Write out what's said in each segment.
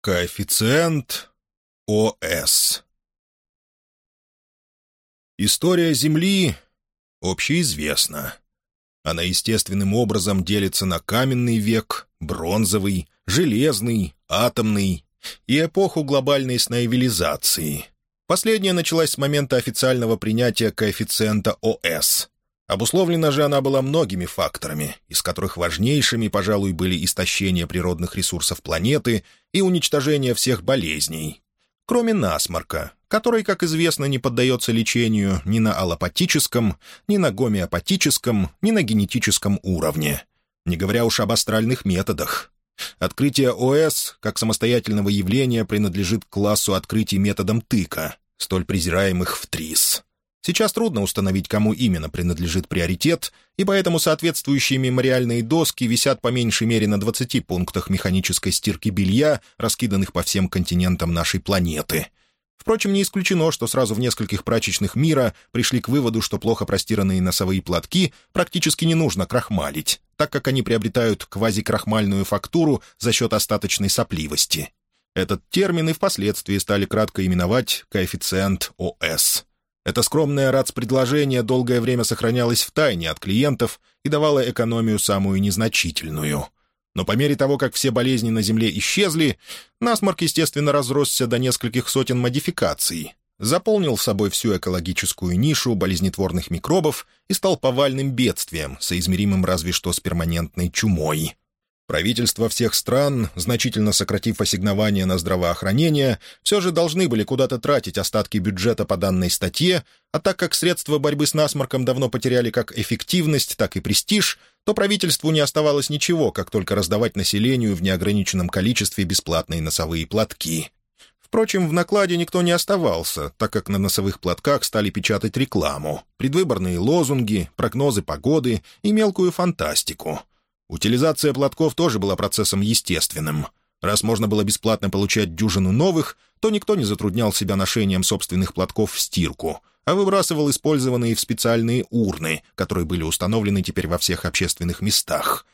Коэффициент ОС История Земли общеизвестна. Она естественным образом делится на каменный век, бронзовый, железный, атомный и эпоху глобальной снайвилизации. Последняя началась с момента официального принятия коэффициента ОС. Обусловлена же она была многими факторами, из которых важнейшими, пожалуй, были истощение природных ресурсов планеты и уничтожение всех болезней. Кроме насморка, который, как известно, не поддается лечению ни на аллопатическом, ни на гомеопатическом, ни на генетическом уровне. Не говоря уж об астральных методах. Открытие ОС, как самостоятельного явления, принадлежит классу открытий методом тыка, столь презираемых в ТРИС. Сейчас трудно установить, кому именно принадлежит приоритет, и поэтому соответствующие мемориальные доски висят по меньшей мере на 20 пунктах механической стирки белья, раскиданных по всем континентам нашей планеты. Впрочем, не исключено, что сразу в нескольких прачечных мира пришли к выводу, что плохо простиранные носовые платки практически не нужно крахмалить, так как они приобретают квазикрахмальную фактуру за счет остаточной сопливости. Этот термин и впоследствии стали кратко именовать коэффициент ОС. Это скромное РАЦ-предложение долгое время сохранялось в тайне от клиентов и давало экономию самую незначительную. Но по мере того, как все болезни на Земле исчезли, насморк, естественно, разросся до нескольких сотен модификаций, заполнил собой всю экологическую нишу болезнетворных микробов и стал повальным бедствием, соизмеримым разве что с перманентной чумой. Правительства всех стран, значительно сократив ассигнования на здравоохранение, все же должны были куда-то тратить остатки бюджета по данной статье, а так как средства борьбы с насморком давно потеряли как эффективность, так и престиж, то правительству не оставалось ничего, как только раздавать населению в неограниченном количестве бесплатные носовые платки. Впрочем, в накладе никто не оставался, так как на носовых платках стали печатать рекламу, предвыборные лозунги, прогнозы погоды и мелкую фантастику — Утилизация платков тоже была процессом естественным. Раз можно было бесплатно получать дюжину новых, то никто не затруднял себя ношением собственных платков в стирку, а выбрасывал использованные в специальные урны, которые были установлены теперь во всех общественных местах.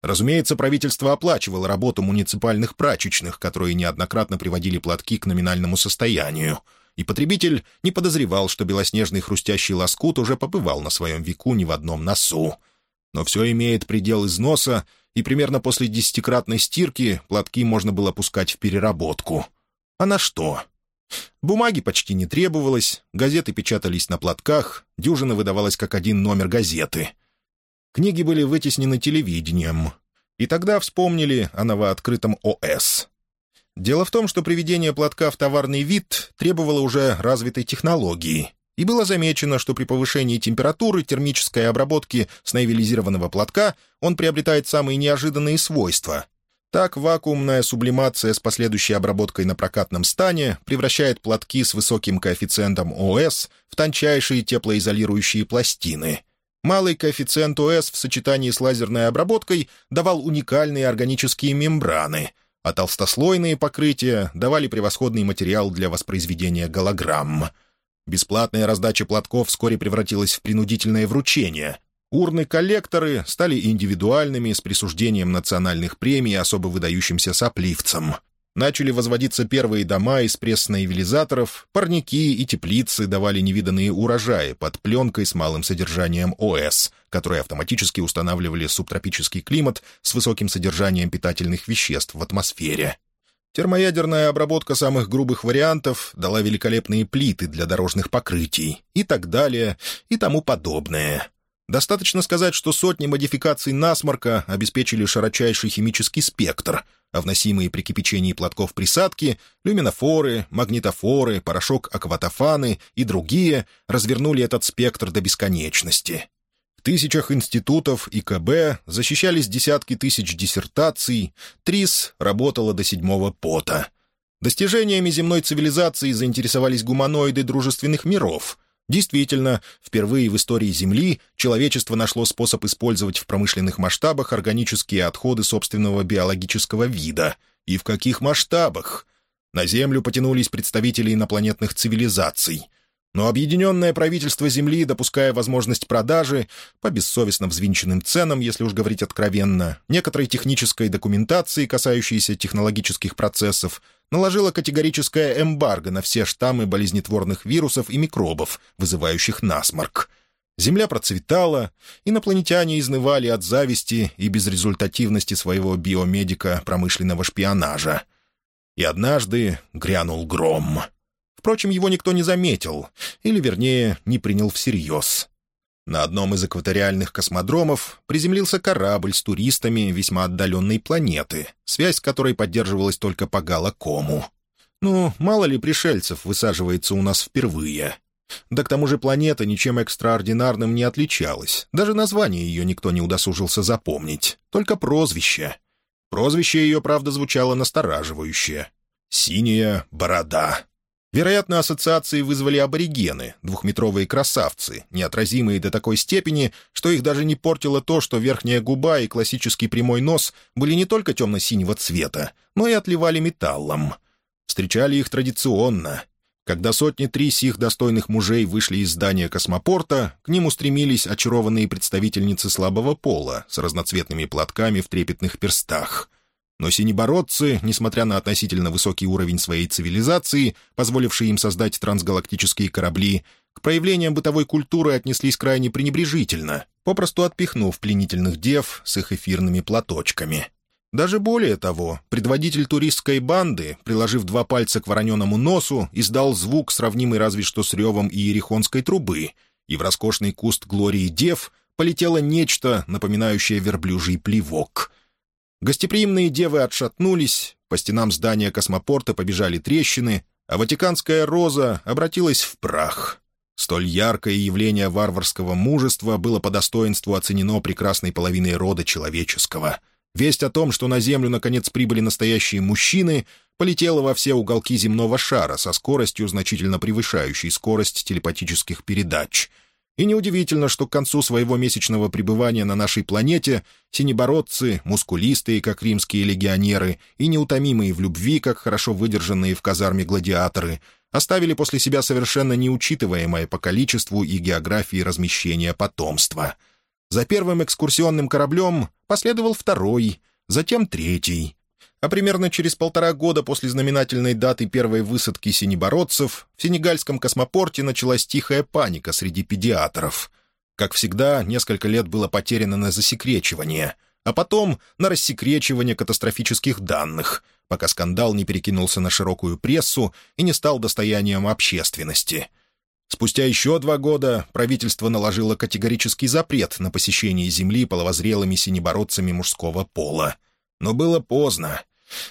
Разумеется, правительство оплачивало работу муниципальных прачечных, которые неоднократно приводили платки к номинальному состоянию, и потребитель не подозревал, что белоснежный хрустящий лоскут уже побывал на своем веку ни в одном носу — но все имеет предел износа, и примерно после десятикратной стирки платки можно было пускать в переработку. А на что? Бумаги почти не требовалось, газеты печатались на платках, дюжина выдавалась как один номер газеты. Книги были вытеснены телевидением, и тогда вспомнили о новооткрытом ОС. Дело в том, что приведение платка в товарный вид требовало уже развитой технологии — и было замечено, что при повышении температуры термической обработки снайвилизированного платка он приобретает самые неожиданные свойства. Так вакуумная сублимация с последующей обработкой на прокатном стане превращает платки с высоким коэффициентом ОС в тончайшие теплоизолирующие пластины. Малый коэффициент ОС в сочетании с лазерной обработкой давал уникальные органические мембраны, а толстослойные покрытия давали превосходный материал для воспроизведения голограмм — Бесплатная раздача платков вскоре превратилась в принудительное вручение. Урны-коллекторы стали индивидуальными с присуждением национальных премий особо выдающимся сопливцам. Начали возводиться первые дома из пресс-наивилизаторов, парники и теплицы давали невиданные урожаи под пленкой с малым содержанием ОС, которые автоматически устанавливали субтропический климат с высоким содержанием питательных веществ в атмосфере. Термоядерная обработка самых грубых вариантов дала великолепные плиты для дорожных покрытий и так далее и тому подобное. Достаточно сказать, что сотни модификаций насморка обеспечили широчайший химический спектр, а вносимые при кипячении платков присадки, люминофоры, магнитофоры, порошок акватофаны и другие развернули этот спектр до бесконечности тысячах институтов и КБ защищались десятки тысяч диссертаций, ТРИС работала до седьмого пота. Достижениями земной цивилизации заинтересовались гуманоиды дружественных миров. Действительно, впервые в истории Земли человечество нашло способ использовать в промышленных масштабах органические отходы собственного биологического вида. И в каких масштабах? На Землю потянулись представители инопланетных цивилизаций — Но объединенное правительство Земли, допуская возможность продажи, по бессовестно взвинченным ценам, если уж говорить откровенно, некоторой технической документации, касающейся технологических процессов, наложило категорическое эмбарго на все штаммы болезнетворных вирусов и микробов, вызывающих насморк. Земля процветала, инопланетяне изнывали от зависти и безрезультативности своего биомедика промышленного шпионажа. И однажды грянул гром — Впрочем, его никто не заметил, или, вернее, не принял всерьез. На одном из экваториальных космодромов приземлился корабль с туристами весьма отдаленной планеты, связь с которой поддерживалась только по галокому. Ну, мало ли пришельцев высаживается у нас впервые. Да к тому же планета ничем экстраординарным не отличалась. Даже название ее никто не удосужился запомнить. Только прозвище. Прозвище ее, правда, звучало настораживающе. «Синяя борода». Вероятно, ассоциации вызвали аборигены, двухметровые красавцы, неотразимые до такой степени, что их даже не портило то, что верхняя губа и классический прямой нос были не только темно-синего цвета, но и отливали металлом. Встречали их традиционно. Когда сотни три сих достойных мужей вышли из здания космопорта, к ним устремились очарованные представительницы слабого пола с разноцветными платками в трепетных перстах — но синебородцы, несмотря на относительно высокий уровень своей цивилизации, позволивший им создать трансгалактические корабли, к проявлениям бытовой культуры отнеслись крайне пренебрежительно, попросту отпихнув пленительных дев с их эфирными платочками. Даже более того, предводитель туристской банды, приложив два пальца к вороненому носу, издал звук, сравнимый разве что с ревом иерихонской трубы, и в роскошный куст Глории Дев полетело нечто, напоминающее верблюжий плевок — Гостеприимные девы отшатнулись, по стенам здания космопорта побежали трещины, а ватиканская роза обратилась в прах. Столь яркое явление варварского мужества было по достоинству оценено прекрасной половиной рода человеческого. Весть о том, что на Землю наконец прибыли настоящие мужчины, полетела во все уголки земного шара со скоростью, значительно превышающей скорость телепатических передач — и неудивительно, что к концу своего месячного пребывания на нашей планете синебородцы, мускулистые, как римские легионеры, и неутомимые в любви, как хорошо выдержанные в казарме гладиаторы, оставили после себя совершенно неучитываемое по количеству и географии размещения потомства. За первым экскурсионным кораблем последовал второй, затем третий, а примерно через полтора года после знаменательной даты первой высадки синебородцев в сенегальском космопорте началась тихая паника среди педиатров. Как всегда, несколько лет было потеряно на засекречивание, а потом на рассекречивание катастрофических данных, пока скандал не перекинулся на широкую прессу и не стал достоянием общественности. Спустя еще два года правительство наложило категорический запрет на посещение Земли половозрелыми синебородцами мужского пола. Но было поздно.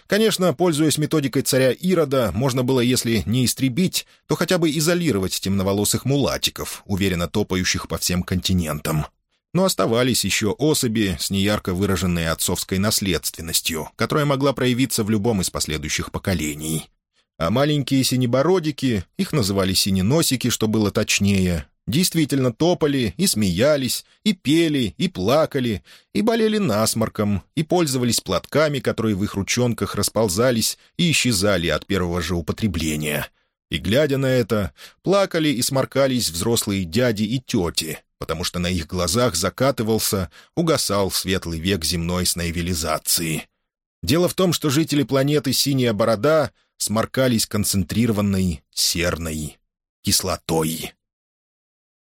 Конечно, пользуясь методикой царя Ирода, можно было, если не истребить, то хотя бы изолировать темноволосых мулатиков, уверенно топающих по всем континентам. Но оставались еще особи с неярко выраженной отцовской наследственностью, которая могла проявиться в любом из последующих поколений. А маленькие синебородики, их называли синеносики, что было точнее, действительно топали и смеялись, и пели, и плакали, и болели насморком, и пользовались платками, которые в их ручонках расползались и исчезали от первого же употребления. И, глядя на это, плакали и сморкались взрослые дяди и тети, потому что на их глазах закатывался, угасал светлый век земной снайвилизации. Дело в том, что жители планеты Синяя Борода сморкались концентрированной серной кислотой.